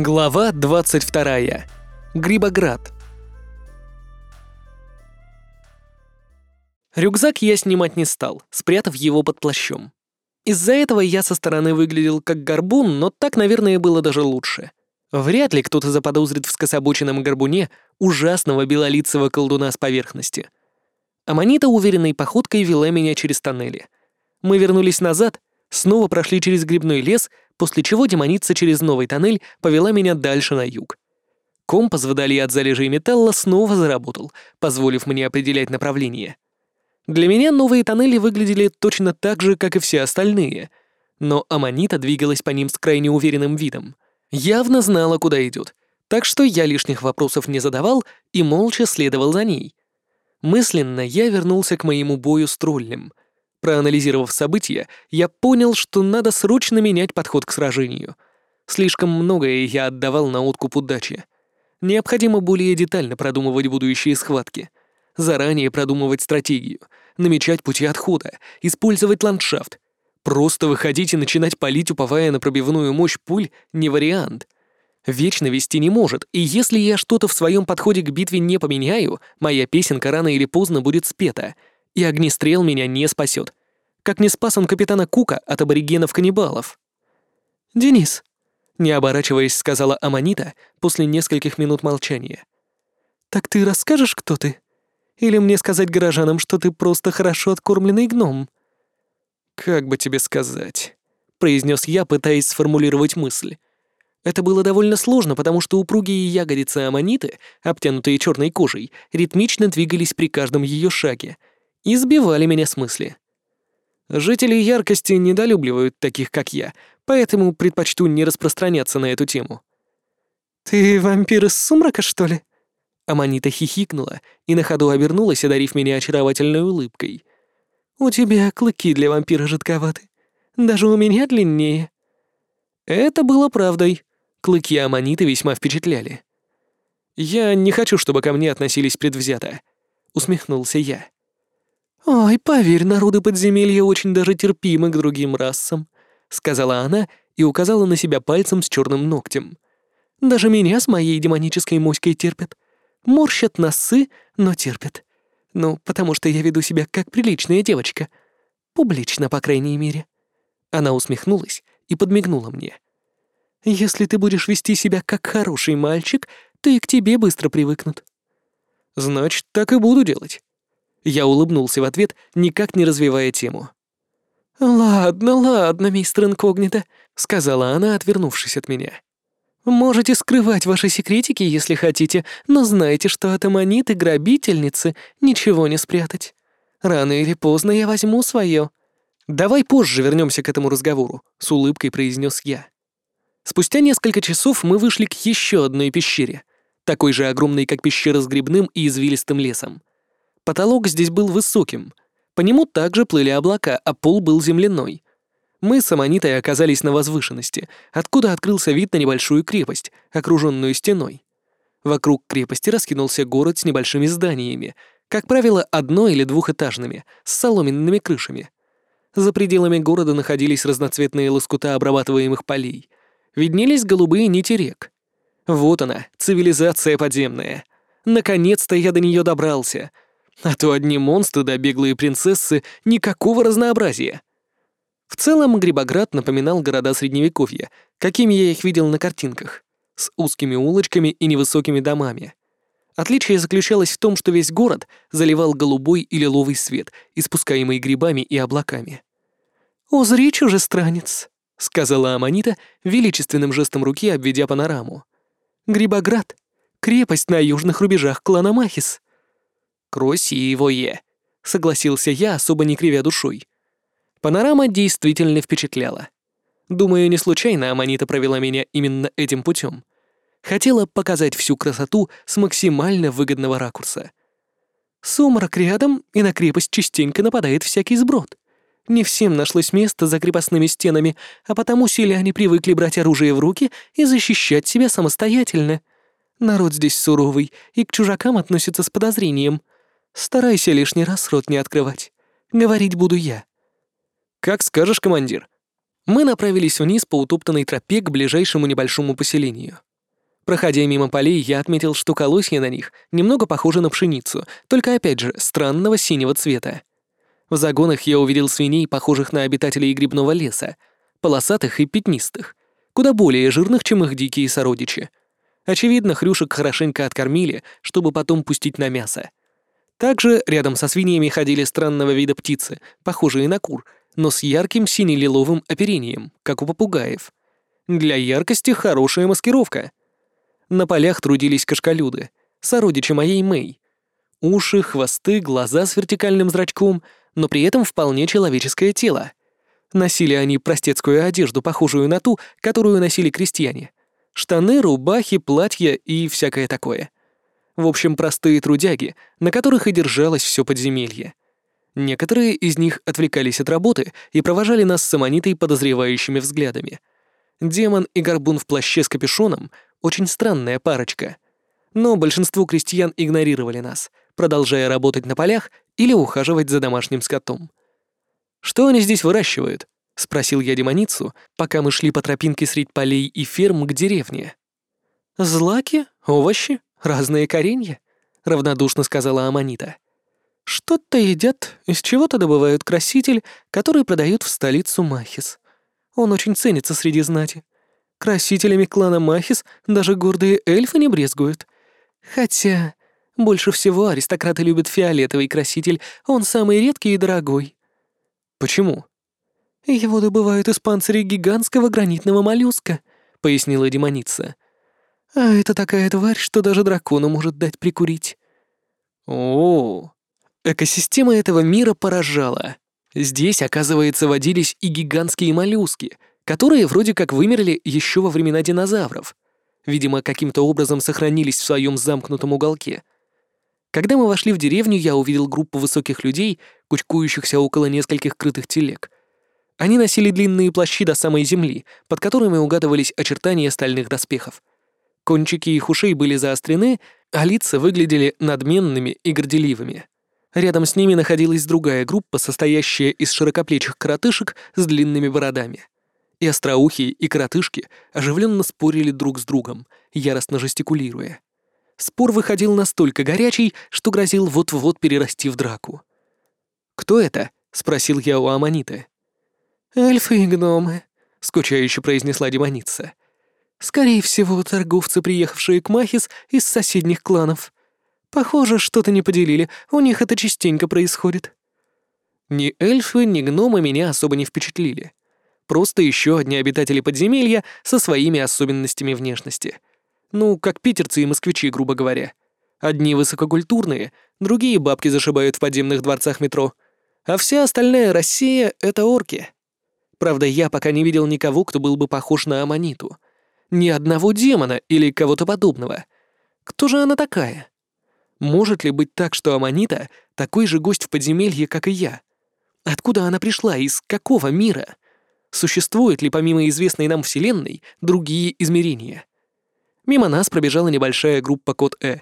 Глава 22. Грибоград. Рюкзак я снимать не стал, спрятав его под плащом. Из-за этого я со стороны выглядел как горбун, но так, наверное, было даже лучше. Вряд ли кто-то заподозрит в скособоченном горбуне ужасного белолицего колдуна с поверхности. Аманита уверенной походкой вела меня через тоннели. Мы вернулись назад, снова прошли через грибной лес, после чего демоница через новый тоннель повела меня дальше на юг. Компас вдали от залежей металла снова заработал, позволив мне определять направление. Для меня новые тоннели выглядели точно так же, как и все остальные, но Аманита двигалась по ним с крайне уверенным видом. Явно знала, куда идет, так что я лишних вопросов не задавал и молча следовал за ней. Мысленно я вернулся к моему бою с троллем — Проанализировав события, я понял, что надо срочно менять подход к сражению. Слишком многое я отдавал на откуп удачи. Необходимо более детально продумывать будущие схватки. Заранее продумывать стратегию, намечать пути отхода, использовать ландшафт. Просто выходить и начинать палить, уповая на пробивную мощь пуль, не вариант. Вечно вести не может, и если я что-то в своем подходе к битве не поменяю, моя песенка рано или поздно будет спета — и огнестрел меня не спасет. Как не спас он капитана Кука от аборигенов-каннибалов. «Денис», — не оборачиваясь, сказала Аманита после нескольких минут молчания. «Так ты расскажешь, кто ты? Или мне сказать горожанам, что ты просто хорошо откормленный гном?» «Как бы тебе сказать?» — произнес я, пытаясь сформулировать мысль. Это было довольно сложно, потому что упругие ягодицы аммониты, обтянутые черной кожей, ритмично двигались при каждом ее шаге — и сбивали меня с мысли. Жители яркости недолюбливают таких, как я, поэтому предпочту не распространяться на эту тему. «Ты вампир из сумрака, что ли?» Аманита хихикнула и на ходу обернулась, одарив меня очаровательной улыбкой. «У тебя клыки для вампира жидковаты. Даже у меня длиннее». Это было правдой. Клыки Аманиты весьма впечатляли. «Я не хочу, чтобы ко мне относились предвзято», — усмехнулся я. «Ой, поверь, народы подземелья очень даже терпимы к другим расам», — сказала она и указала на себя пальцем с черным ногтем. «Даже меня с моей демонической моськой терпят. Морщат носы, но терпят. Ну, потому что я веду себя как приличная девочка. Публично, по крайней мере». Она усмехнулась и подмигнула мне. «Если ты будешь вести себя как хороший мальчик, то и к тебе быстро привыкнут». «Значит, так и буду делать». Я улыбнулся в ответ, никак не развивая тему. «Ладно, ладно, мистер Инкогнито», — сказала она, отвернувшись от меня. «Можете скрывать ваши секретики, если хотите, но знайте, что от аммониты грабительницы ничего не спрятать. Рано или поздно я возьму свое. «Давай позже вернемся к этому разговору», — с улыбкой произнес я. Спустя несколько часов мы вышли к еще одной пещере, такой же огромной, как пещера с грибным и извилистым лесом. Потолок здесь был высоким. По нему также плыли облака, а пол был земляной. Мы с Аманитой оказались на возвышенности, откуда открылся вид на небольшую крепость, окруженную стеной. Вокруг крепости раскинулся город с небольшими зданиями, как правило, одно- или двухэтажными, с соломенными крышами. За пределами города находились разноцветные лоскута обрабатываемых полей. Виднелись голубые нити рек. Вот она, цивилизация подземная. Наконец-то я до нее добрался — а то одни монстры да беглые принцессы — никакого разнообразия. В целом Грибоград напоминал города Средневековья, какими я их видел на картинках, с узкими улочками и невысокими домами. Отличие заключалось в том, что весь город заливал голубой и лиловый свет, испускаемый грибами и облаками. «Узри, чужестранец», — сказала Аманита, величественным жестом руки обведя панораму. «Грибоград — крепость на южных рубежах клана Махис. «Красивое», — согласился я, особо не кривя душой. Панорама действительно впечатляла. Думаю, не случайно Аманита провела меня именно этим путем. Хотела показать всю красоту с максимально выгодного ракурса. Сумрак рядом, и на крепость частенько нападает всякий сброд. Не всем нашлось место за крепостными стенами, а потому селяне привыкли брать оружие в руки и защищать себя самостоятельно. Народ здесь суровый и к чужакам относится с подозрением — Старайся лишний раз рот не открывать. Говорить буду я». «Как скажешь, командир». Мы направились вниз по утоптанной тропе к ближайшему небольшому поселению. Проходя мимо полей, я отметил, что колосья на них немного похожи на пшеницу, только опять же странного синего цвета. В загонах я увидел свиней, похожих на обитателей грибного леса, полосатых и пятнистых, куда более жирных, чем их дикие сородичи. Очевидно, хрюшек хорошенько откормили, чтобы потом пустить на мясо. Также рядом со свиньями ходили странного вида птицы, похожие на кур, но с ярким сине-лиловым оперением, как у попугаев. Для яркости хорошая маскировка. На полях трудились кашкалюды, сородичи моей Мэй. Уши, хвосты, глаза с вертикальным зрачком, но при этом вполне человеческое тело. Носили они простецкую одежду, похожую на ту, которую носили крестьяне. Штаны, рубахи, платья и всякое такое. В общем, простые трудяги, на которых и держалось все подземелье. Некоторые из них отвлекались от работы и провожали нас с Аманитой подозревающими взглядами. Демон и горбун в плаще с капюшоном — очень странная парочка. Но большинство крестьян игнорировали нас, продолжая работать на полях или ухаживать за домашним скотом. «Что они здесь выращивают?» — спросил я демоницу, пока мы шли по тропинке средь полей и ферм к деревне. «Злаки, овощи, разные коренья», — равнодушно сказала Аманита. «Что-то едят, из чего-то добывают краситель, который продают в столицу Махис. Он очень ценится среди знати. Красителями клана Махис даже гордые эльфы не брезгуют. Хотя больше всего аристократы любят фиолетовый краситель, он самый редкий и дорогой. Почему? Его добывают из панциря гигантского гранитного моллюска, пояснила демоница. А это такая тварь, что даже дракону может дать прикурить. О, экосистема этого мира поражала. Здесь, оказывается, водились и гигантские моллюски, которые вроде как вымерли еще во времена динозавров. Видимо, каким-то образом сохранились в своем замкнутом уголке — когда мы вошли в деревню, я увидел группу высоких людей, кучкующихся около нескольких крытых телег. Они носили длинные плащи до самой земли, под которыми угадывались очертания стальных доспехов. Кончики их ушей были заострены, а лица выглядели надменными и горделивыми. Рядом с ними находилась другая группа, состоящая из широкоплечих коротышек с длинными бородами. И остроухие, и коротышки оживленно спорили друг с другом, яростно жестикулируя. Спор выходил настолько горячий, что грозил вот-вот перерасти в драку. «Кто это?» — спросил я у Аманиты. «Эльфы и гномы», — скучающе произнесла демоница. «Скорее всего, торговцы, приехавшие к Махис из соседних кланов. Похоже, что-то не поделили, у них это частенько происходит». Ни эльфы, ни гномы меня особо не впечатлили. Просто еще одни обитатели подземелья со своими особенностями внешности — ну, как питерцы и москвичи, грубо говоря. Одни высококультурные, другие бабки зашибают в подземных дворцах метро. А вся остальная Россия — это орки. Правда, я пока не видел никого, кто был бы похож на Аманиту. Ни одного демона или кого-то подобного. Кто же она такая? Может ли быть так, что Аманита — такой же гость в подземелье, как и я? Откуда она пришла, из какого мира? Существуют ли помимо известной нам Вселенной другие измерения? Мимо нас пробежала небольшая группа кот Э.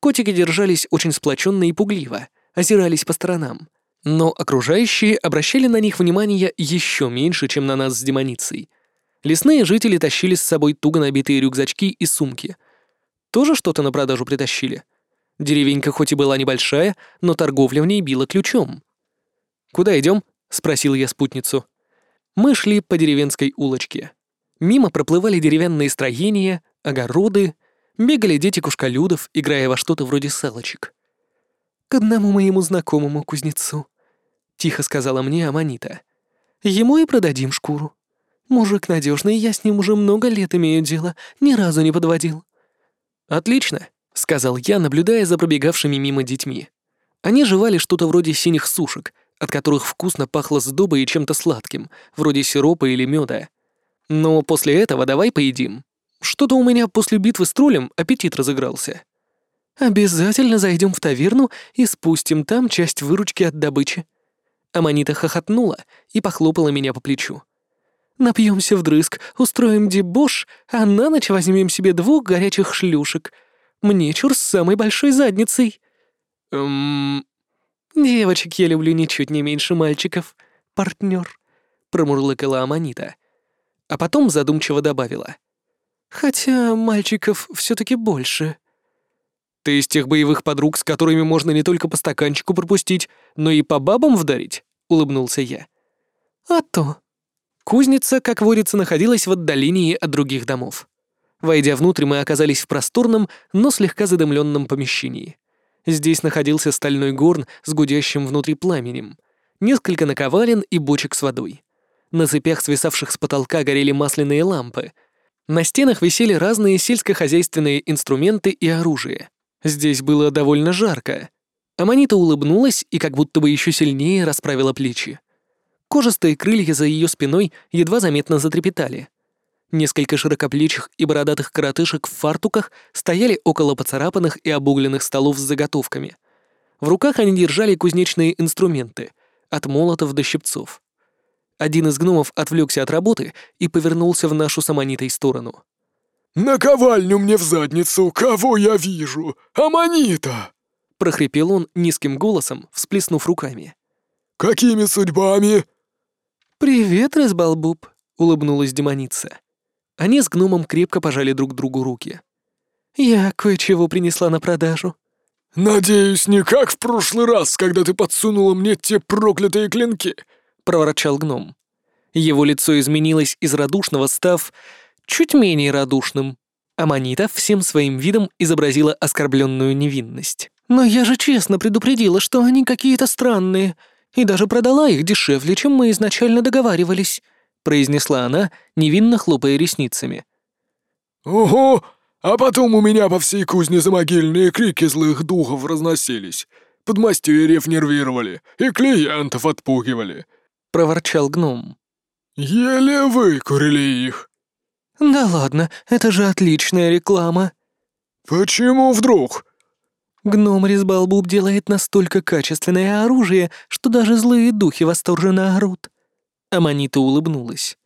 Котики держались очень сплоченно и пугливо, озирались по сторонам. Но окружающие обращали на них внимание еще меньше, чем на нас с демоницей. Лесные жители тащили с собой туго набитые рюкзачки и сумки. Тоже что-то на продажу притащили. Деревенька хоть и была небольшая, но торговля в ней била ключом. «Куда идем? спросил я спутницу. Мы шли по деревенской улочке. Мимо проплывали деревянные строения, огороды, бегали дети кушкалюдов, играя во что-то вроде салочек. «К одному моему знакомому кузнецу», — тихо сказала мне Аманита. «Ему и продадим шкуру. Мужик надежный, я с ним уже много лет имею дело, ни разу не подводил». «Отлично», — сказал я, наблюдая за пробегавшими мимо детьми. Они жевали что-то вроде синих сушек, от которых вкусно пахло сдобой и чем-то сладким, вроде сиропа или меда. Но после этого давай поедим. Что-то у меня после битвы с троллем аппетит разыгрался. Обязательно зайдем в таверну и спустим там часть выручки от добычи. Аманита хохотнула и похлопала меня по плечу. Напьемся вдрызг, устроим дебош, а на ночь возьмем себе двух горячих шлюшек. Мне чур с самой большой задницей. Эм... Девочек я люблю ничуть не меньше мальчиков, партнер, промурлыкала Аманита. А потом задумчиво добавила. Хотя мальчиков все таки больше. Ты из тех боевых подруг, с которыми можно не только по стаканчику пропустить, но и по бабам вдарить? Улыбнулся я. А то. Кузница, как водится, находилась в отдалении от других домов. Войдя внутрь, мы оказались в просторном, но слегка задымленном помещении. Здесь находился стальной горн с гудящим внутри пламенем, несколько наковален и бочек с водой. На цепях, свисавших с потолка, горели масляные лампы. На стенах висели разные сельскохозяйственные инструменты и оружие. Здесь было довольно жарко. Аманита улыбнулась и как будто бы еще сильнее расправила плечи. Кожистые крылья за ее спиной едва заметно затрепетали. Несколько широкоплечих и бородатых коротышек в фартуках стояли около поцарапанных и обугленных столов с заготовками. В руках они держали кузнечные инструменты, от молотов до щипцов. Один из гномов отвлекся от работы и повернулся в нашу самонитой сторону. «Наковальню мне в задницу! Кого я вижу? Аманита!» — прохрипел он низким голосом, всплеснув руками. «Какими судьбами?» «Привет, Разбалбуб», — улыбнулась демоница. Они с гномом крепко пожали друг другу руки. «Я кое-чего принесла на продажу». «Надеюсь, не как в прошлый раз, когда ты подсунула мне те проклятые клинки», — проворчал гном. Его лицо изменилось из радушного, став чуть менее радушным. Аманита всем своим видом изобразила оскорбленную невинность. «Но я же честно предупредила, что они какие-то странные, и даже продала их дешевле, чем мы изначально договаривались», произнесла она, невинно хлопая ресницами. «Ого! А потом у меня по всей кузне замогильные крики злых духов разносились. Подмастерьев нервировали и клиентов отпугивали», — проворчал гном. «Еле выкурили их». «Да ладно, это же отличная реклама». «Почему вдруг?» Гном Резбалбуб делает настолько качественное оружие, что даже злые духи восторженно орут. Аманита улыбнулась.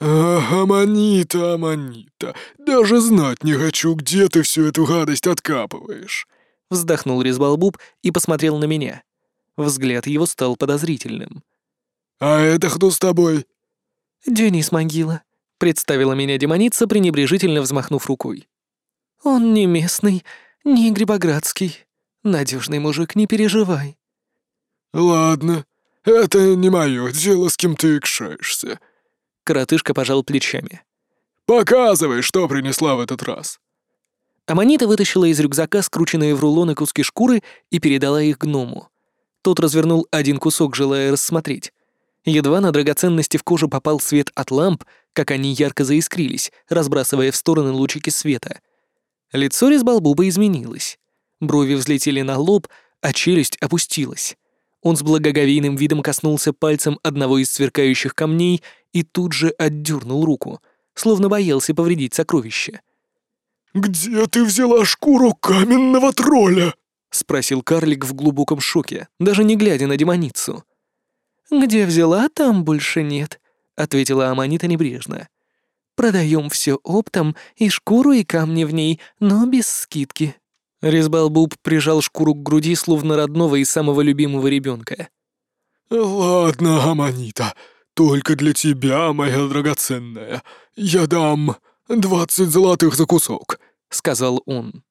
«Ах, Аманита, Аманита, даже знать не хочу, где ты всю эту гадость откапываешь!» Вздохнул Резбалбуб и посмотрел на меня. Взгляд его стал подозрительным. «А это кто с тобой?» «Денис Могила», — представила меня демоница, пренебрежительно взмахнув рукой. «Он не местный, не Грибоградский. Надежный мужик, не переживай». «Ладно, это не мое дело, с кем ты икшаешься». Коротышка пожал плечами. «Показывай, что принесла в этот раз». Аманита вытащила из рюкзака скрученные в рулоны куски шкуры и передала их гному. Тот развернул один кусок, желая рассмотреть. Едва на драгоценности в кожу попал свет от ламп, как они ярко заискрились, разбрасывая в стороны лучики света. Лицо резбалбуба изменилось. Брови взлетели на лоб, а челюсть опустилась. Он с благоговейным видом коснулся пальцем одного из сверкающих камней и тут же отдернул руку, словно боялся повредить сокровище. «Где ты взяла шкуру каменного тролля?» — спросил карлик в глубоком шоке, даже не глядя на демоницу. «Где взяла, там больше нет», — ответила Аманита небрежно. «Продаем все оптом, и шкуру, и камни в ней, но без скидки». Резбалбуб прижал шкуру к груди, словно родного и самого любимого ребенка. «Ладно, Аманита, только для тебя, моя драгоценная, я дам двадцать золотых за кусок», — сказал он.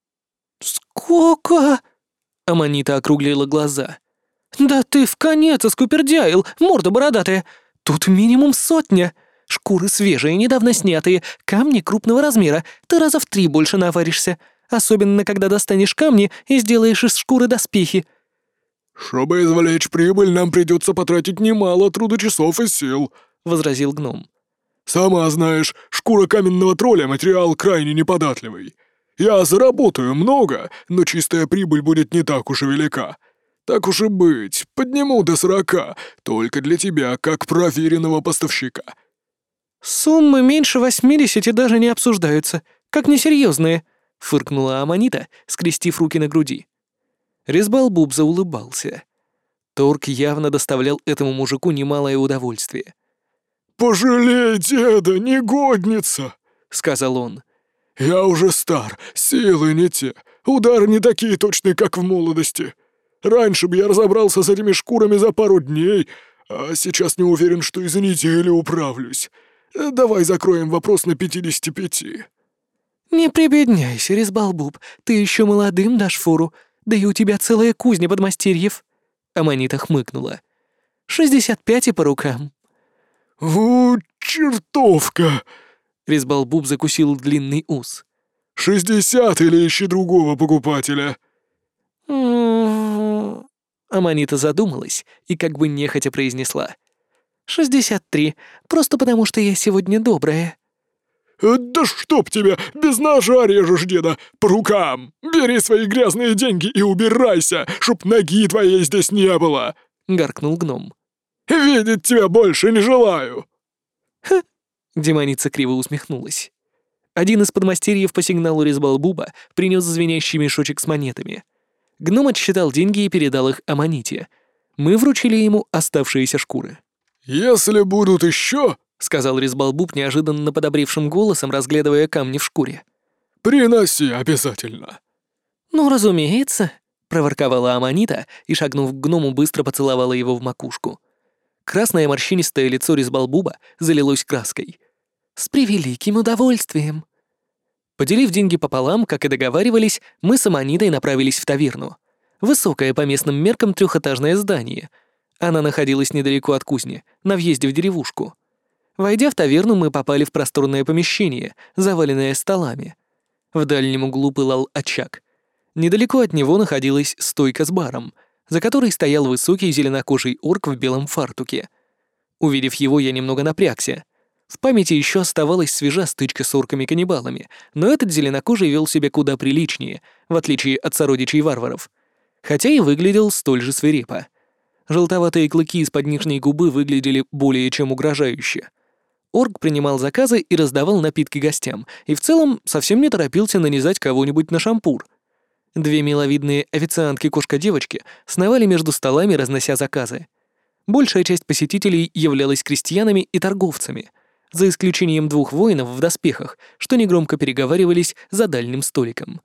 «Сколько?» — Аманита округлила глаза. «Да ты в конец оскупердяил, морда бородатая. Тут минимум сотня. Шкуры свежие, недавно снятые, камни крупного размера. Ты раза в три больше наваришься особенно когда достанешь камни и сделаешь из шкуры доспехи». «Чтобы извлечь прибыль, нам придется потратить немало трудочасов и сил», — возразил гном. «Сама знаешь, шкура каменного тролля — материал крайне неподатливый. Я заработаю много, но чистая прибыль будет не так уж и велика. Так уж и быть, подниму до сорока, только для тебя, как проверенного поставщика». «Суммы меньше восьмидесяти даже не обсуждаются, как несерьезные», фыркнула Аманита, скрестив руки на груди. Резбалбуб заулыбался. Торг явно доставлял этому мужику немалое удовольствие. «Пожалей деда, негодница!» — сказал он. «Я уже стар, силы не те, удары не такие точные, как в молодости. Раньше бы я разобрался с этими шкурами за пару дней, а сейчас не уверен, что и за неделю управлюсь. Давай закроем вопрос на пятидесяти пяти». «Не прибедняйся, Резбалбуб, ты еще молодым дашь фуру, да и у тебя целая кузня подмастерьев». Аманита хмыкнула. «Шестьдесят пять и по рукам». «У, чертовка!» Резбалбуб закусил длинный ус. «Шестьдесят или ищи другого покупателя?» Аманита задумалась и как бы нехотя произнесла. «Шестьдесят три, просто потому что я сегодня добрая». Э, «Да чтоб тебя, без ножа режешь деда, по рукам! Бери свои грязные деньги и убирайся, чтоб ноги твоей здесь не было!» — гаркнул гном. «Видеть тебя больше не желаю!» «Ха!» — демоница криво усмехнулась. Один из подмастерьев по сигналу Резбалбуба принес звенящий мешочек с монетами. Гном отсчитал деньги и передал их Аманите. Мы вручили ему оставшиеся шкуры. «Если будут еще, сказал Резбалбуб неожиданно подобревшим голосом, разглядывая камни в шкуре. «Приноси обязательно». «Ну, разумеется», — проворковала Аманита и, шагнув к гному, быстро поцеловала его в макушку. Красное морщинистое лицо Резбалбуба залилось краской. «С превеликим удовольствием». Поделив деньги пополам, как и договаривались, мы с Аманитой направились в таверну. Высокое по местным меркам трехэтажное здание. Она находилась недалеко от кузни, на въезде в деревушку. Войдя в таверну, мы попали в просторное помещение, заваленное столами. В дальнем углу пылал очаг. Недалеко от него находилась стойка с баром, за которой стоял высокий зеленокожий орк в белом фартуке. Увидев его, я немного напрягся. В памяти еще оставалась свежа стычка с орками-каннибалами, но этот зеленокожий вел себя куда приличнее, в отличие от сородичей варваров. Хотя и выглядел столь же свирепо. Желтоватые клыки из-под нижней губы выглядели более чем угрожающе. Орг принимал заказы и раздавал напитки гостям, и в целом совсем не торопился нанизать кого-нибудь на шампур. Две миловидные официантки-кошка-девочки сновали между столами, разнося заказы. Большая часть посетителей являлась крестьянами и торговцами, за исключением двух воинов в доспехах, что негромко переговаривались за дальним столиком.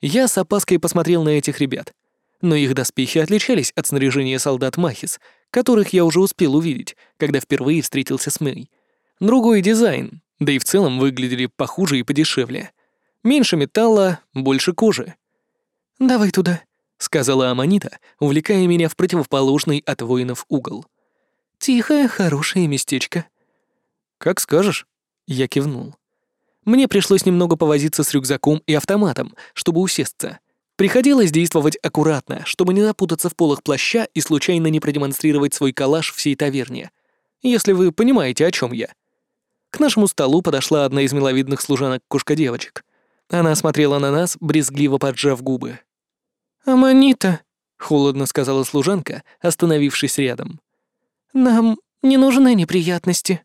Я с опаской посмотрел на этих ребят. Но их доспехи отличались от снаряжения солдат Махис, которых я уже успел увидеть, когда впервые встретился с Мэй. Другой дизайн, да и в целом выглядели похуже и подешевле. Меньше металла, больше кожи. «Давай туда», — сказала Аманита, увлекая меня в противоположный от воинов угол. «Тихое, хорошее местечко». «Как скажешь», — я кивнул. Мне пришлось немного повозиться с рюкзаком и автоматом, чтобы усесться. Приходилось действовать аккуратно, чтобы не напутаться в полах плаща и случайно не продемонстрировать свой калаш всей таверне. Если вы понимаете, о чем я. К нашему столу подошла одна из миловидных служанок-кошка-девочек. Она смотрела на нас, брезгливо поджав губы. «Аманита», — холодно сказала служанка, остановившись рядом. «Нам не нужны неприятности».